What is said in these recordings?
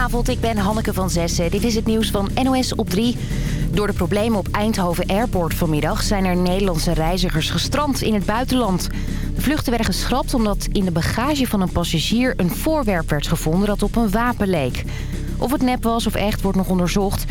Goedenavond, ik ben Hanneke van Zessen. Dit is het nieuws van NOS op 3. Door de problemen op Eindhoven Airport vanmiddag... zijn er Nederlandse reizigers gestrand in het buitenland. De vluchten werden geschrapt omdat in de bagage van een passagier... een voorwerp werd gevonden dat op een wapen leek. Of het nep was of echt wordt nog onderzocht.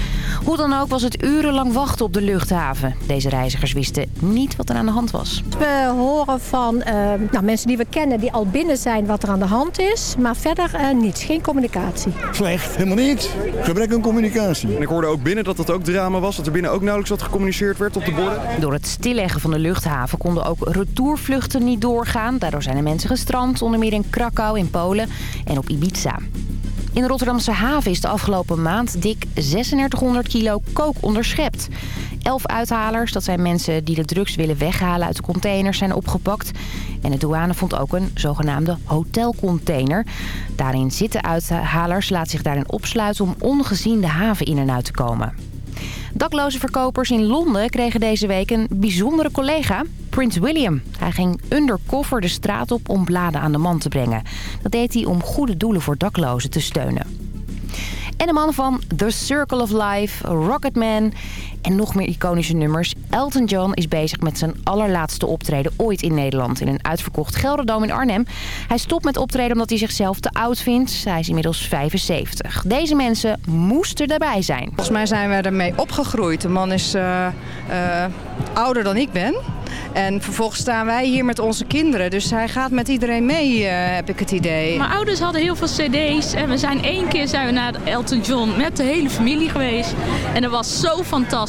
Hoe dan ook was het urenlang wachten op de luchthaven. Deze reizigers wisten niet wat er aan de hand was. We horen van eh, nou, mensen die we kennen die al binnen zijn wat er aan de hand is. Maar verder uh, niets, geen communicatie. Slecht, helemaal niet. Gebrek aan communicatie. En ik hoorde ook binnen dat het ook drama was. Dat er binnen ook nauwelijks wat gecommuniceerd werd op de borden. Door het stilleggen van de luchthaven konden ook retourvluchten niet doorgaan. Daardoor zijn er mensen gestrand, onder meer in Krakau in Polen en op Ibiza. In de Rotterdamse haven is de afgelopen maand dik 3600 kilo kook onderschept. Elf uithalers, dat zijn mensen die de drugs willen weghalen uit de containers, zijn opgepakt. En de douane vond ook een zogenaamde hotelcontainer. Daarin zitten uithalers, laat zich daarin opsluiten om ongezien de haven in en uit te komen. Dakloze verkopers in Londen kregen deze week een bijzondere collega, Prins William. Hij ging undercover de straat op om bladen aan de man te brengen. Dat deed hij om goede doelen voor daklozen te steunen. En de man van The Circle of Life, Rocketman en nog meer iconische nummers. Elton John is bezig met zijn allerlaatste optreden ooit in Nederland... in een uitverkocht Gelderdoom in Arnhem. Hij stopt met optreden omdat hij zichzelf te oud vindt. Hij is inmiddels 75. Deze mensen moesten erbij zijn. Volgens mij zijn we ermee opgegroeid. De man is uh, uh, ouder dan ik ben... En vervolgens staan wij hier met onze kinderen. Dus hij gaat met iedereen mee, uh, heb ik het idee. Mijn ouders hadden heel veel cd's. En we zijn één keer zijn we naar Elton John met de hele familie geweest. En dat was zo fantastisch.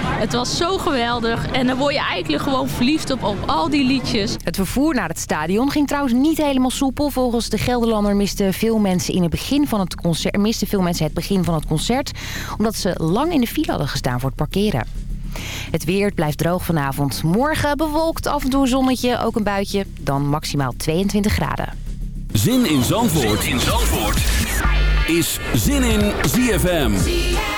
Het was zo geweldig. En dan word je eigenlijk gewoon verliefd op, op al die liedjes. Het vervoer naar het stadion ging trouwens niet helemaal soepel. Volgens de Gelderlander misten veel mensen in het begin van het concert, misten veel mensen het begin van het concert. Omdat ze lang in de file hadden gestaan voor het parkeren. Het weer blijft droog vanavond. Morgen bewolkt, af en toe zonnetje, ook een buitje. Dan maximaal 22 graden. Zin in Zandvoort, zin in Zandvoort. is Zin in ZFM.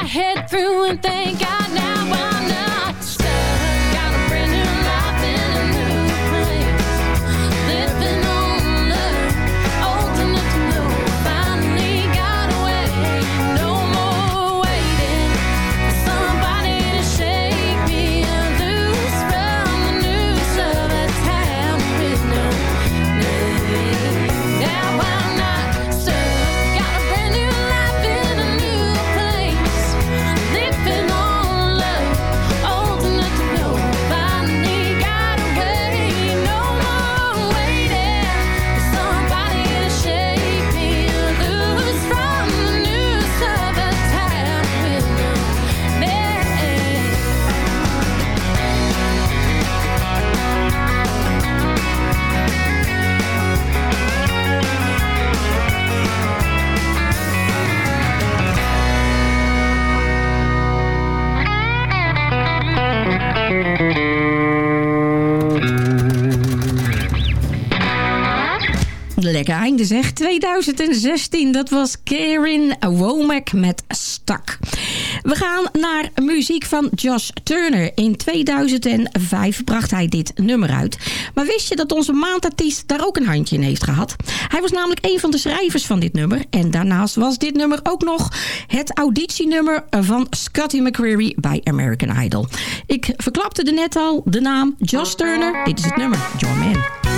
I head through and thank God now 2016, dat was Karin Womack met Stak. We gaan naar muziek van Josh Turner. In 2005 bracht hij dit nummer uit. Maar wist je dat onze maandartiest daar ook een handje in heeft gehad? Hij was namelijk een van de schrijvers van dit nummer. En daarnaast was dit nummer ook nog het auditienummer van Scotty McCreery bij American Idol. Ik verklapte er net al de naam Josh Turner. Dit is het nummer, Your Man.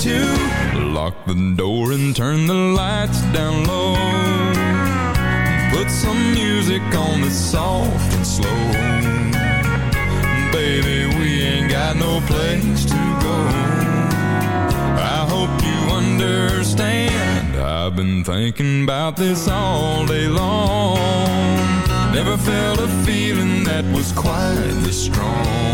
To lock the door and turn the lights down low. Put some music on that's soft and slow. Baby, we ain't got no place to go. I hope you understand. I've been thinking about this all day long. Never felt a feeling that was quite this strong.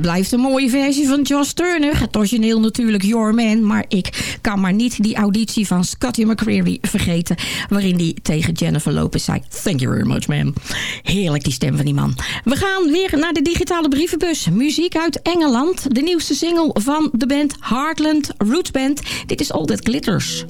Blijft een mooie versie van Josh Turner. Het origineel natuurlijk Your Man. Maar ik kan maar niet die auditie van Scotty McCreery vergeten. Waarin hij tegen Jennifer Lopez zei... Thank you very much, man. Heerlijk die stem van die man. We gaan weer naar de digitale brievenbus. Muziek uit Engeland. De nieuwste single van de band Heartland Roots Band. Dit is All That Glitters.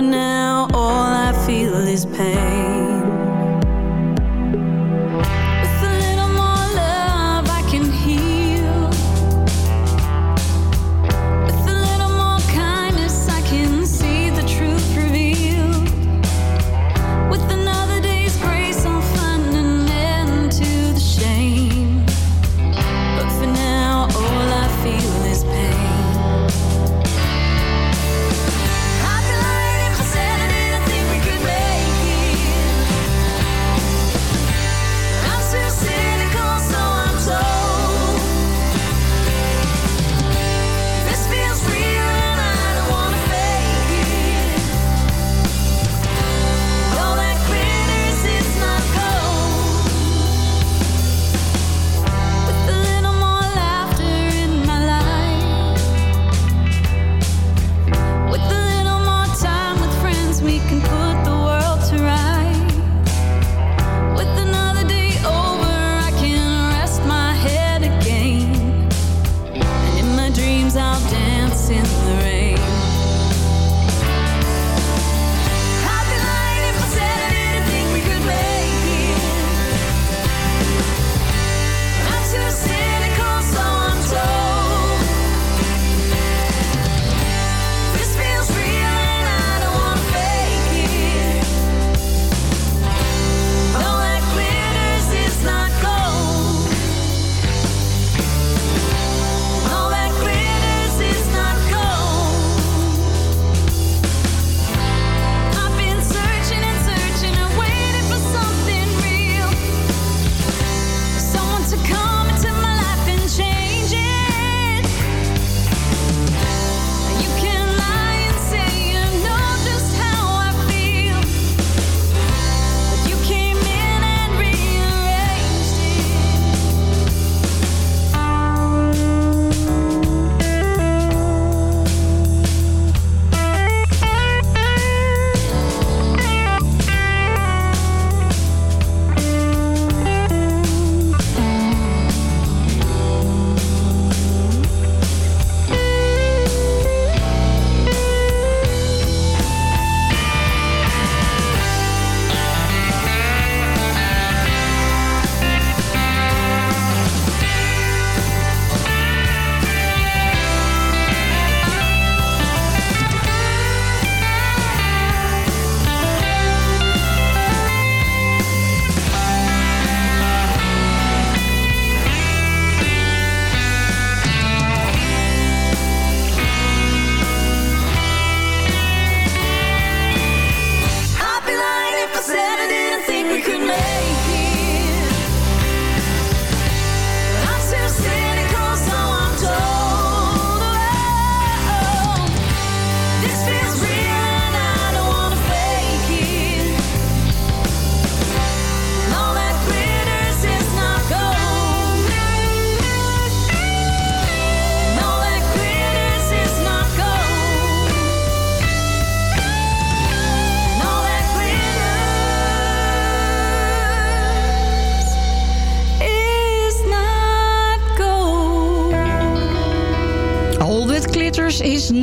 For now, all I feel is pain.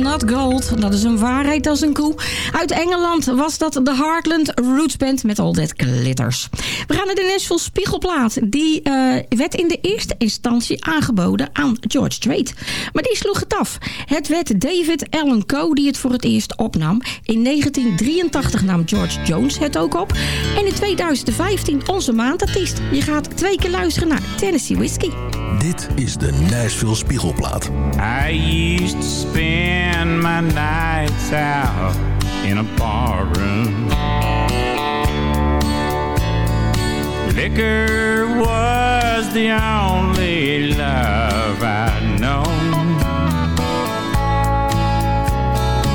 Not gold. Dat is een waarheid als een koe. Uit Engeland was dat de Heartland Roots Band met All that glitters. We gaan naar de Nashville Spiegelplaat. Die eh, werd in de eerste instantie aangeboden aan George Strait. Maar die sloeg het af. Het werd David Allen Coe die het voor het eerst opnam. In 1983 nam George Jones het ook op. En in 2015 onze maandartiest. Je gaat twee keer luisteren naar Tennessee Whiskey. Dit is de Nashville Spiegelplaat. I used to spend my nights out in a bar room. Liquor was the only love I'd known.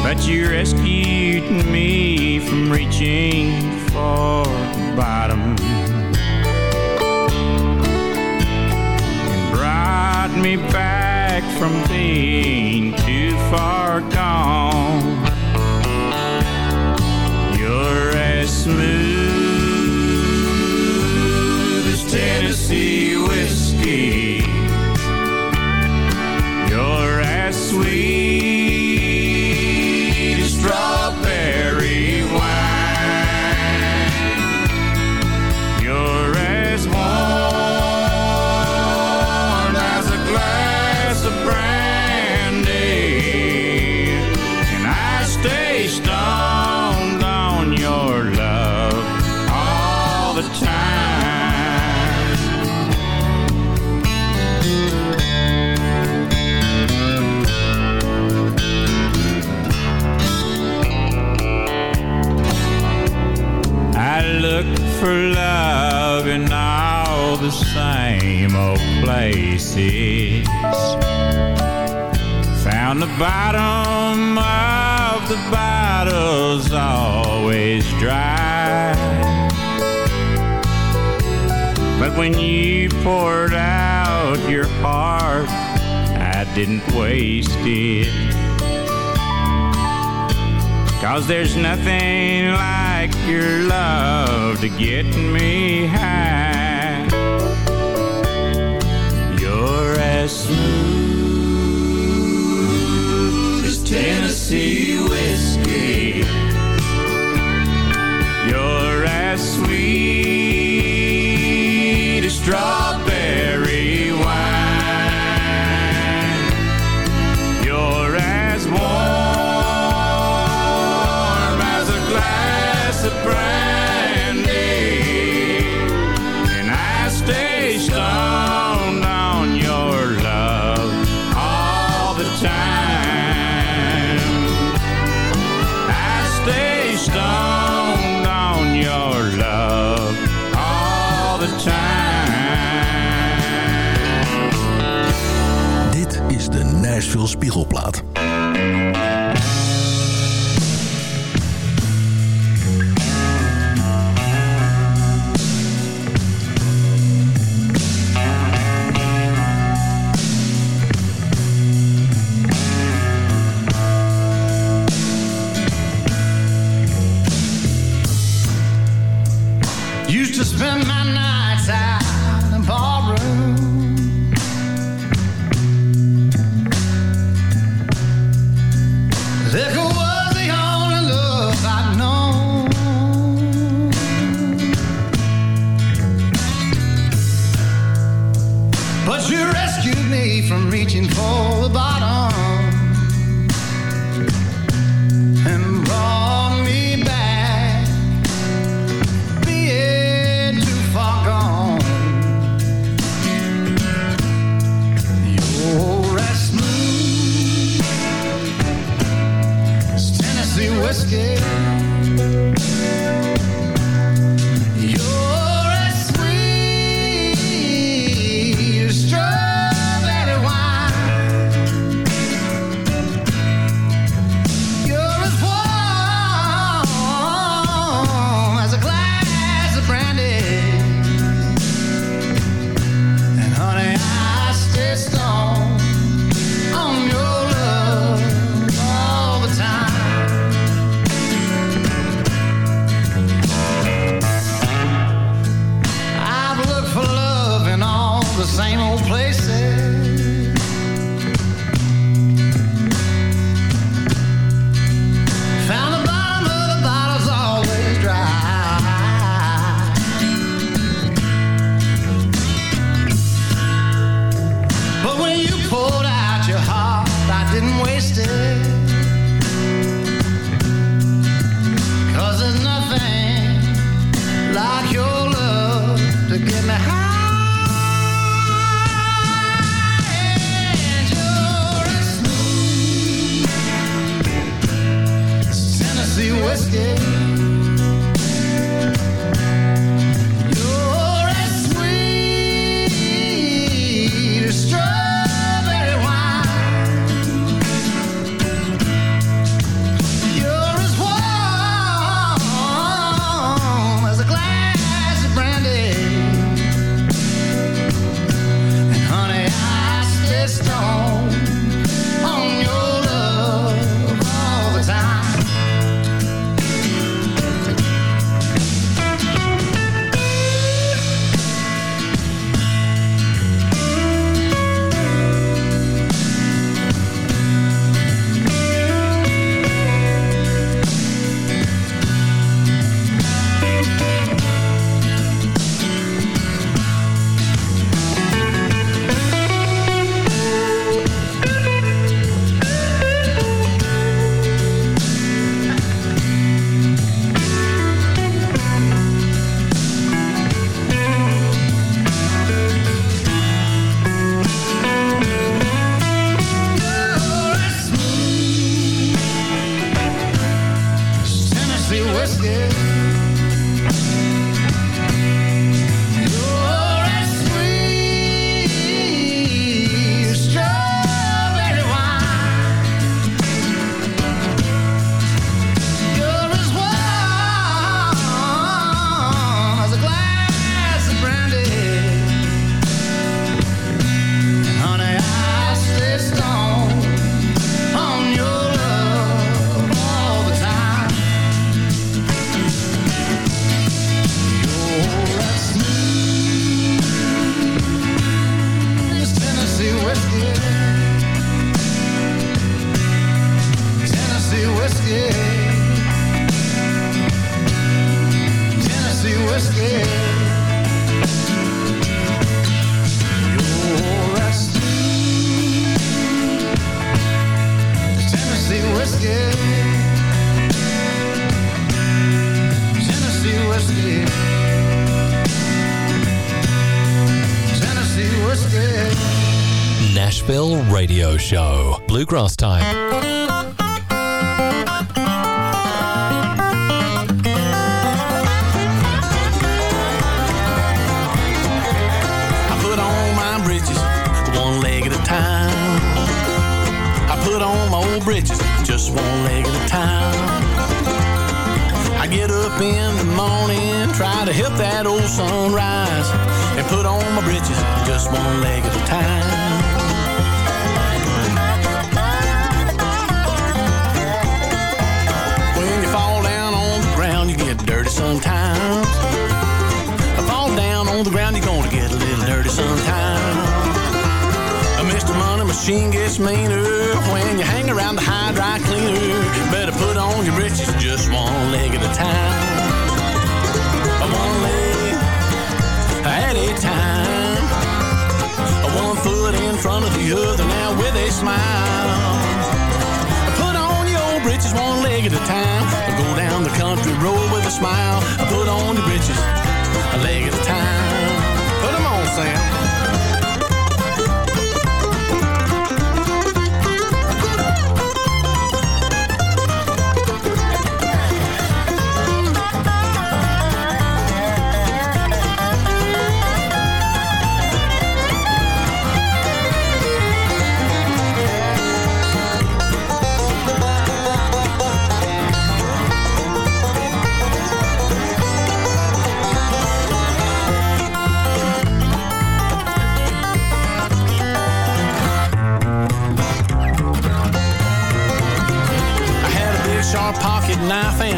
But you rescued me from reaching for the bottom. And brought me back from being too far gone. You're as smooth for love in all the same old places. Found the bottom of the bottles always dry. But when you poured out your heart, I didn't waste it. Cause there's nothing like your love to get me high. You're as smooth as Tennessee whiskey. You're as sweet as strawberry Spiegelplaat. Reaching for on my britches one leg at a time. I put on my old britches, just one leg at a time. I get up in the morning, try to help that old sun rise, and put on my britches, just one leg at a time. Sometimes. Fall down on the ground, you're gonna get a little dirty sometime. Uh, Mr. Money Machine gets meaner when you hang around the high dry cleaner. Better put on your britches just one leg at a time. One leg at a time. One foot in front of the other now with a smile. Britches one leg at a time. I Go down the country road with a smile. I put on your britches a leg at a time. Put 'em on, Sam.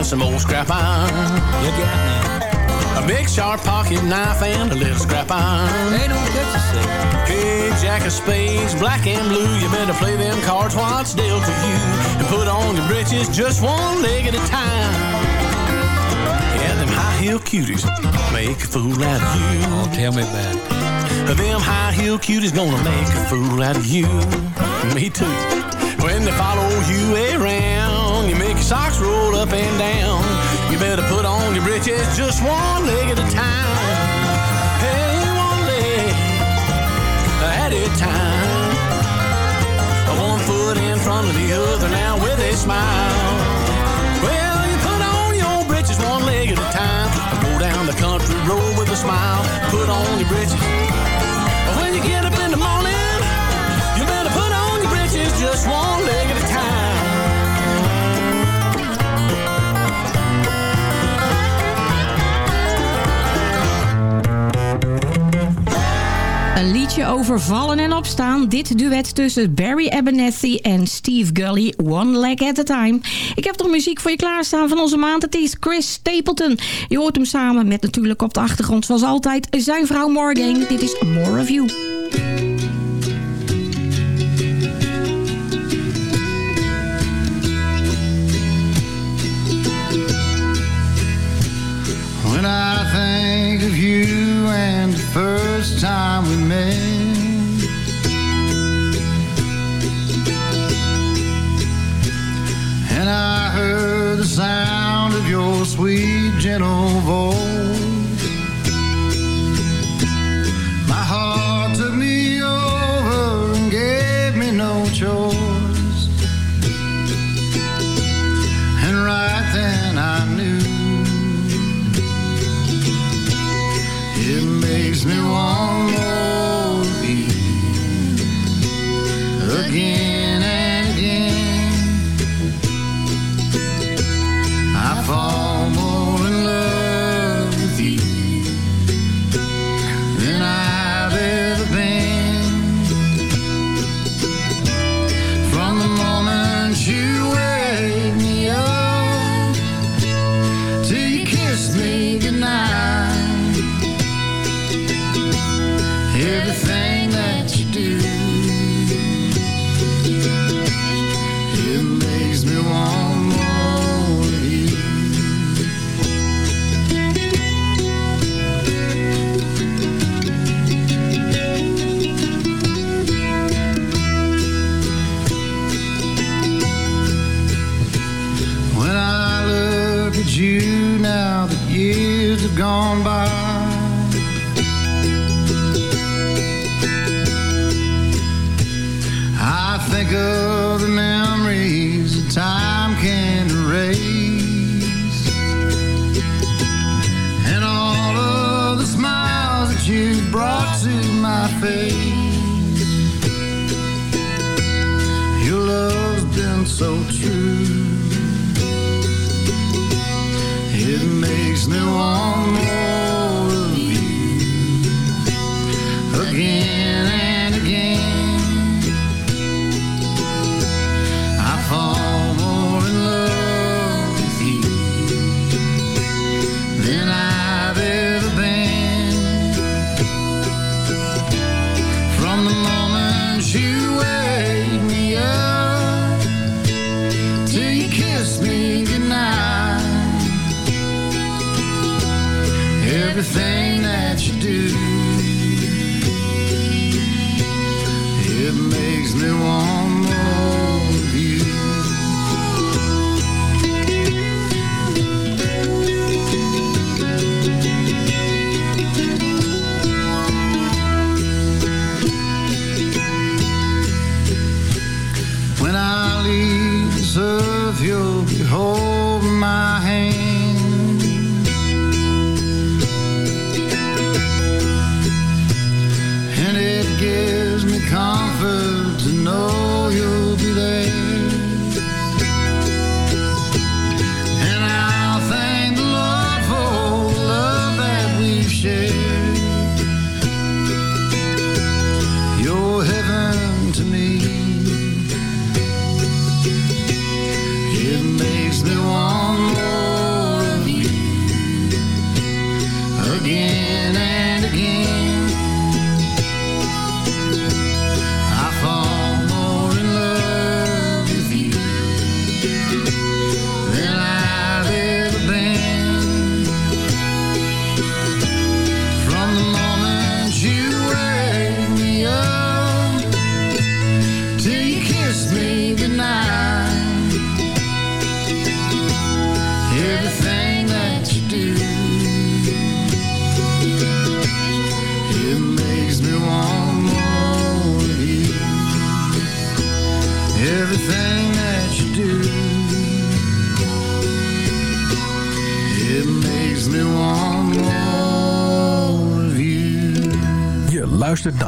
Some old scrap iron. Look out now. A big sharp pocket knife and a little scrap iron. Ain't no catch Hey, jack of spades, black and blue. You better play them cards while it's dealt to you. And put on your britches just one leg at a time. Yeah, them high heel cuties make a fool out of you. Oh, tell me about it. Them high heel cuties gonna make a fool out of you. Me too. When they follow you around, you make your socks roll up and down. You better put on your britches just one leg at a time. Hey, one leg at a time. One foot in front of the other now with a smile. Well, you put on your britches one leg at a time. Go down the country road with a smile. Put on your britches. When you get up in the morning, you better put on your britches just one leg at a time. een liedje over vallen en opstaan. Dit duet tussen Barry Abernethy en Steve Gully, One Leg at a Time. Ik heb toch muziek voor je klaarstaan van onze maand. Het is Chris Stapleton. Je hoort hem samen met natuurlijk op de achtergrond zoals altijd zijn vrouw Morgan. Dit is More of You. time we met. face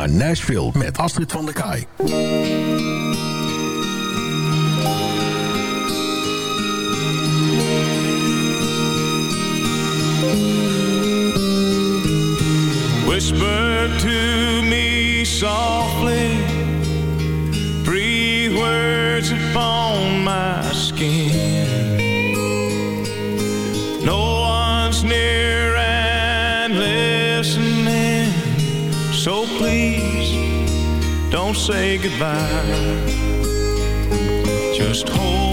naar Nashville met Astrid van der Kaai. Whisper to me song. say goodbye. Just hold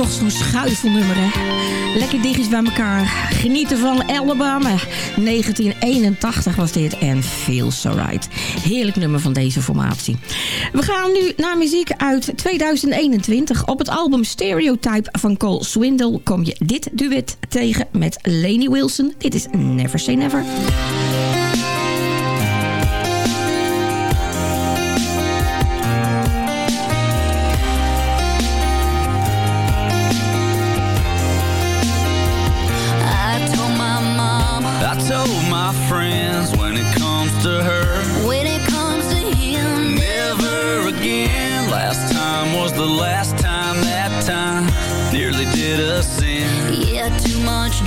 toch zo'n schuifelnummer, hè? Lekker dichtjes bij elkaar. Genieten van Alabama. 1981 was dit. En veel so right. Heerlijk nummer van deze formatie. We gaan nu naar muziek uit 2021. Op het album Stereotype van Cole Swindle kom je dit duet tegen met Laney Wilson. Dit is Never Say Never.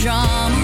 drama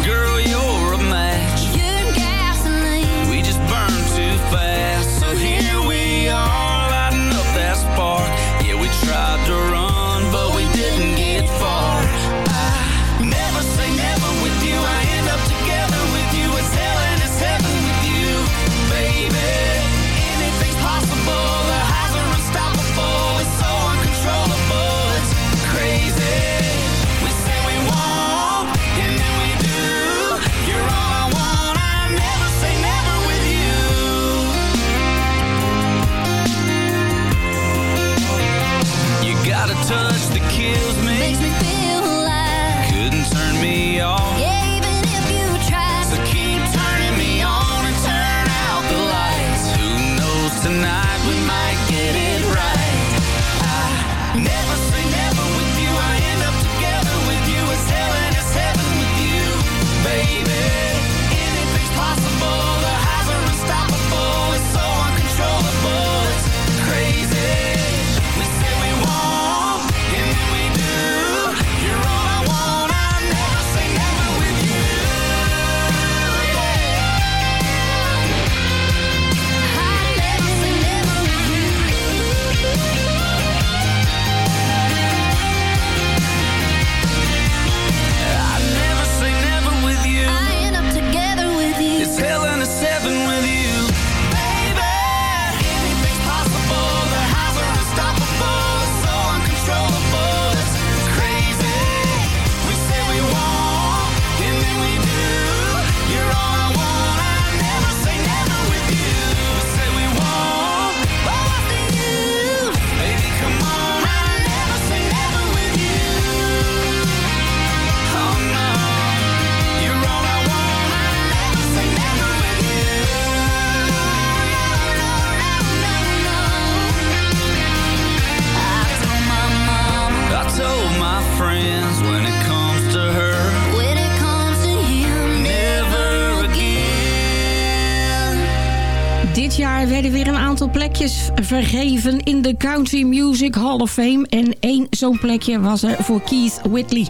vergeven in de Country Music Hall of Fame. En één zo'n plekje was er voor Keith Whitley.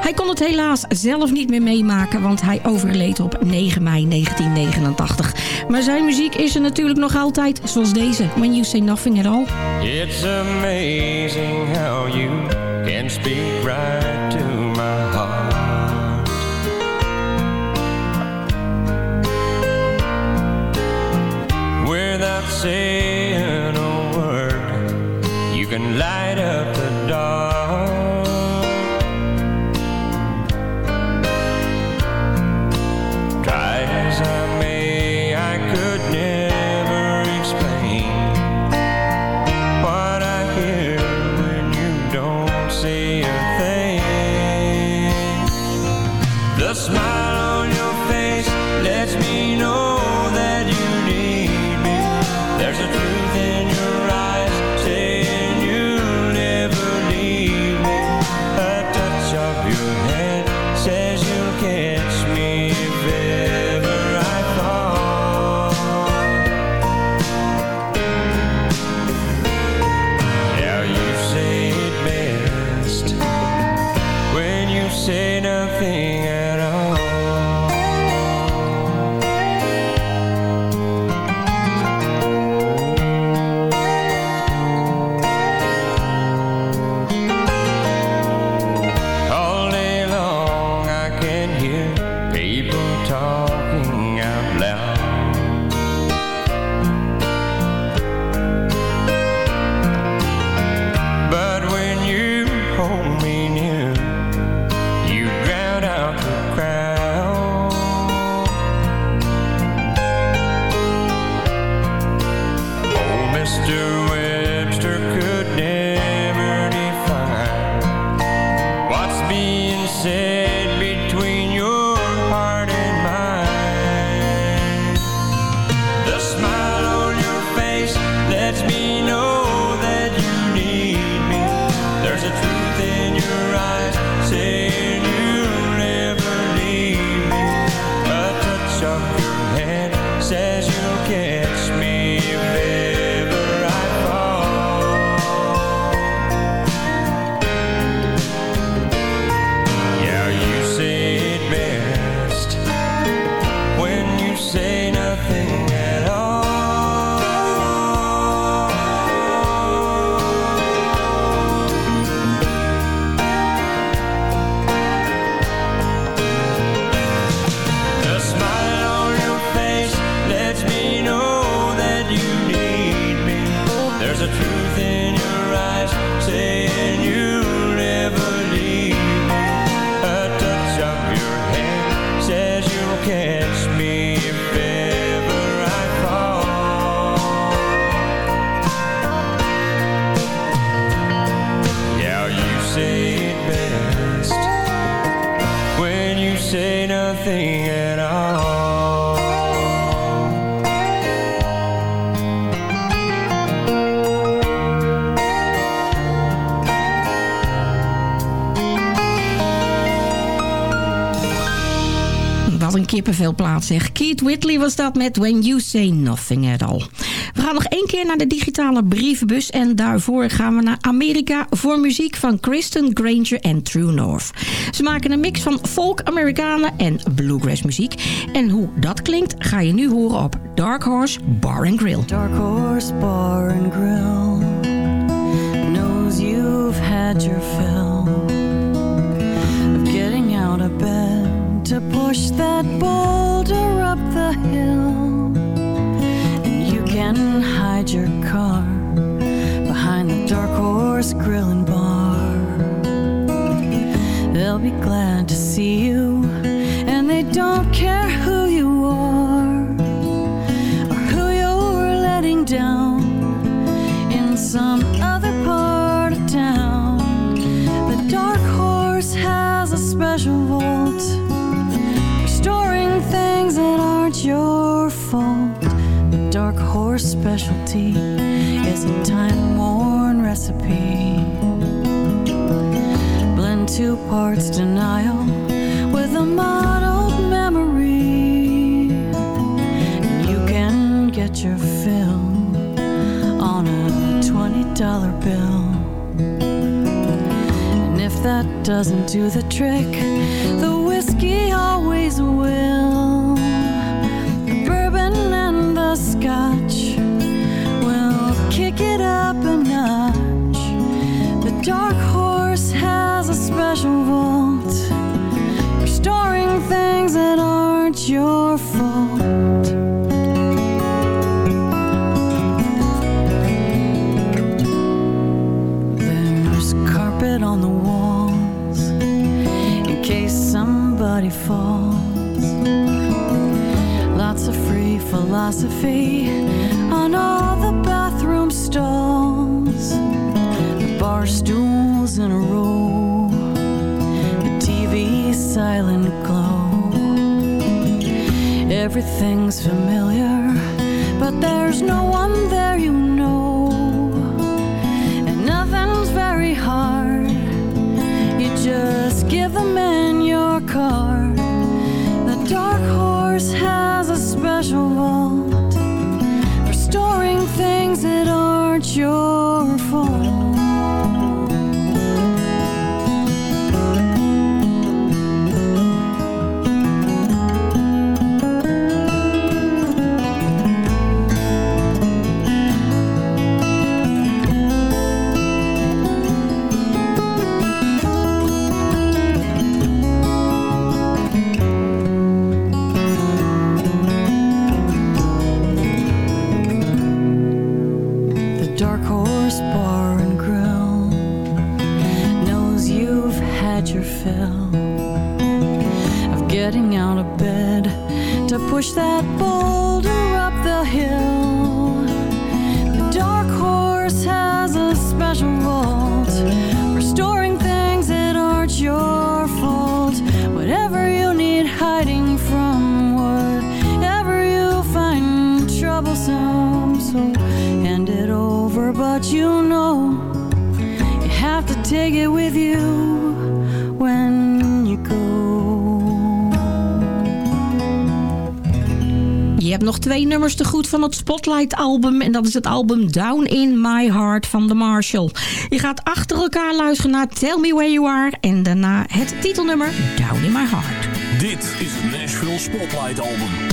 Hij kon het helaas zelf niet meer meemaken, want hij overleed op 9 mei 1989. Maar zijn muziek is er natuurlijk nog altijd, zoals deze, When You Say Nothing At All. It's amazing how you can speak right to my heart. Without saying kippenvelplaat zeg. Keith Whitley was dat met When You Say Nothing At All. We gaan nog één keer naar de digitale brievenbus. En daarvoor gaan we naar Amerika voor muziek van Kristen Granger en True North. Ze maken een mix van folk, Amerikanen en bluegrass muziek. En hoe dat klinkt ga je nu horen op Dark Horse Bar and Grill. Dark Horse Grill knows you've had your of getting out of bed to push boulder up the hill. And you can hide your car behind the Dark Horse Grill and Bar. They'll be glad to see you, and they don't your specialty is a time-worn recipe. Blend two parts denial with a muddled memory. And you can get your fill on a $20 bill. And if that doesn't do the trick, the whiskey always will. philosophy on all the bathroom stalls, the bar stools in a row, the TV's silent glow. Everything's familiar, but there's no one there. van het Spotlight-album. En dat is het album Down in My Heart van The Marshall. Je gaat achter elkaar luisteren naar Tell Me Where You Are. En daarna het titelnummer Down in My Heart. Dit is het Nashville Spotlight-album.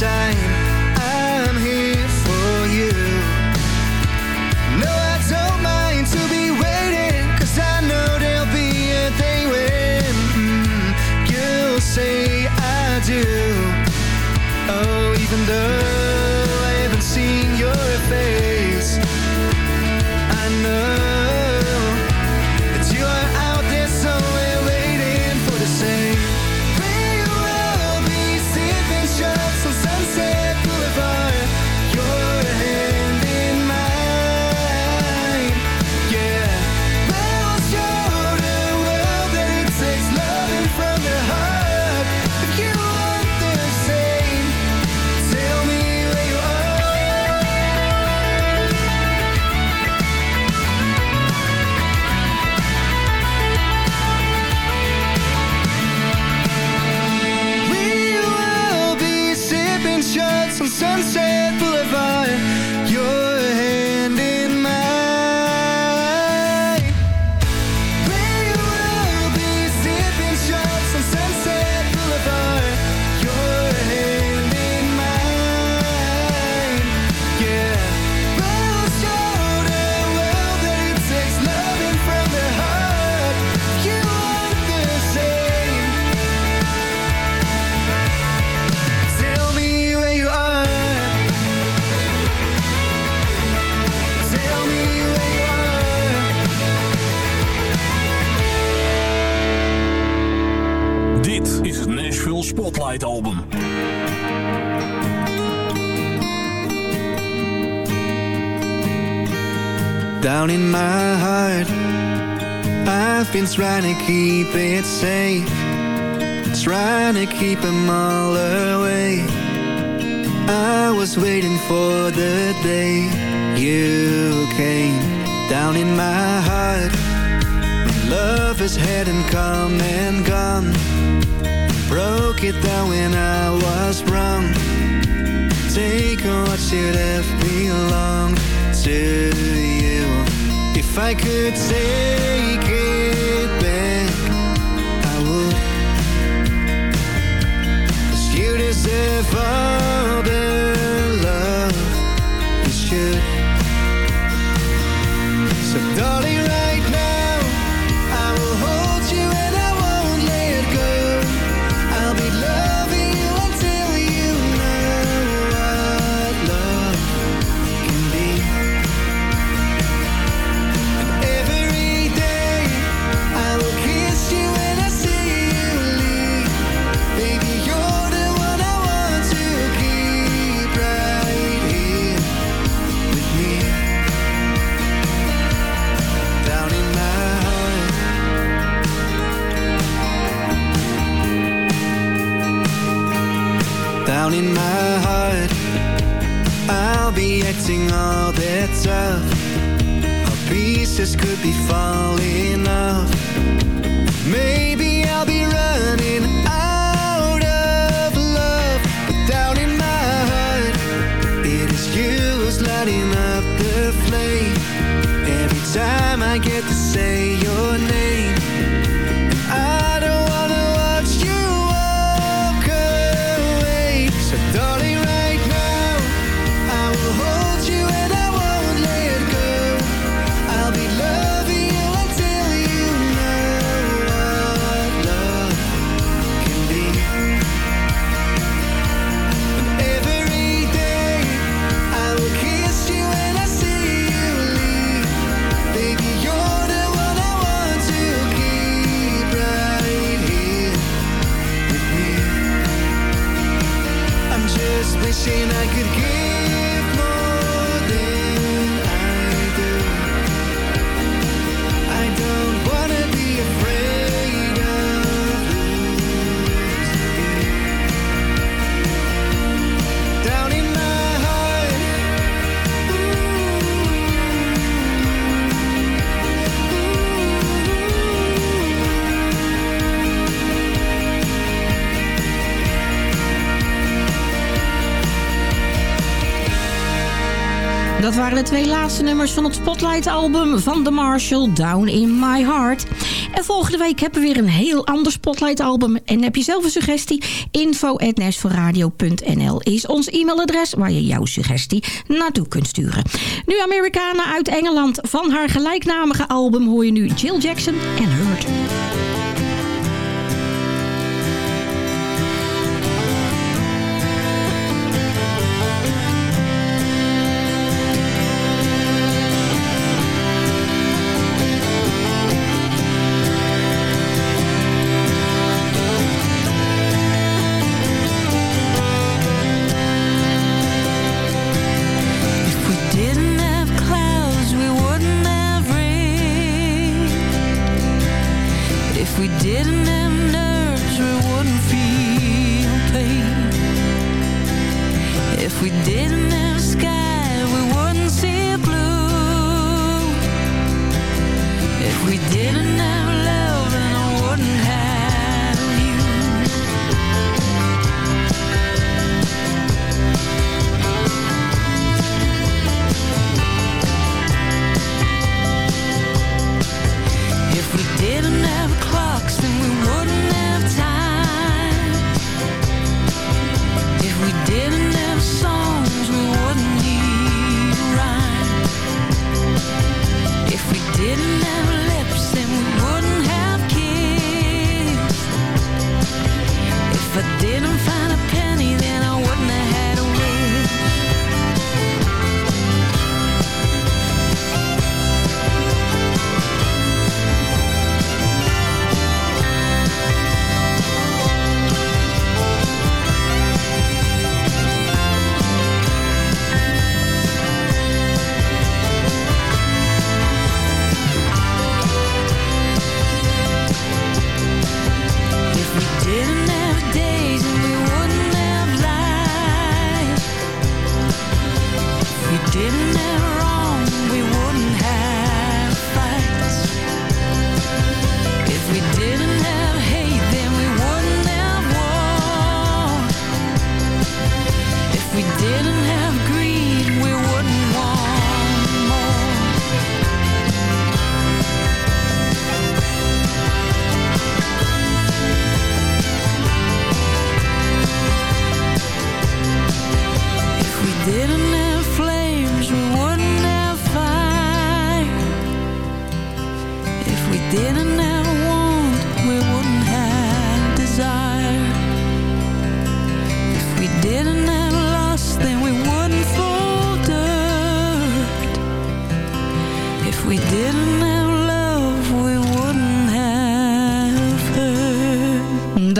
time trying to keep it safe. Trying to keep them all away. I was waiting for the day You came down in my heart. Love has had and come and gone. Broke it down when I was wrong. Take what should have belonged to you. If I could take it river dat waren de twee laatste nummers van het Spotlight-album van The Marshall, Down in My Heart. En volgende week hebben we weer een heel ander Spotlight-album. En heb je zelf een suggestie? info.nashforradio.nl is ons e-mailadres waar je jouw suggestie naartoe kunt sturen. Nu Americana uit Engeland. Van haar gelijknamige album hoor je nu Jill Jackson en Hurt. I didn't find a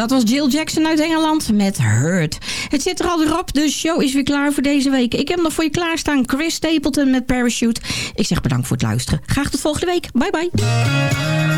dat was Jill Jackson uit Engeland met Hurt. Het zit er al erop, op, de show is weer klaar voor deze week. Ik heb nog voor je klaarstaan Chris Stapleton met Parachute. Ik zeg bedankt voor het luisteren. Graag tot volgende week. Bye bye.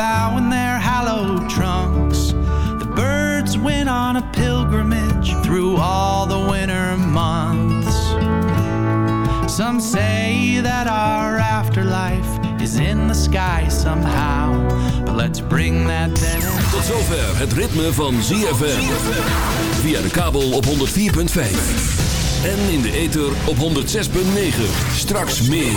Bowing their hallowed trunks. The birds went on a pilgrimage through all the winter months. Some say that our afterlife is in the sky somehow. But let's bring that then. Tot zover het ritme van ZFM. Via de kabel op 104.5. En in de ether op 106.9. Straks meer.